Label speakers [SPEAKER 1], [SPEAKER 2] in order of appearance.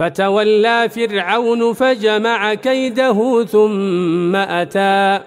[SPEAKER 1] فتولى فرعون فجمع كيده ثم أتى.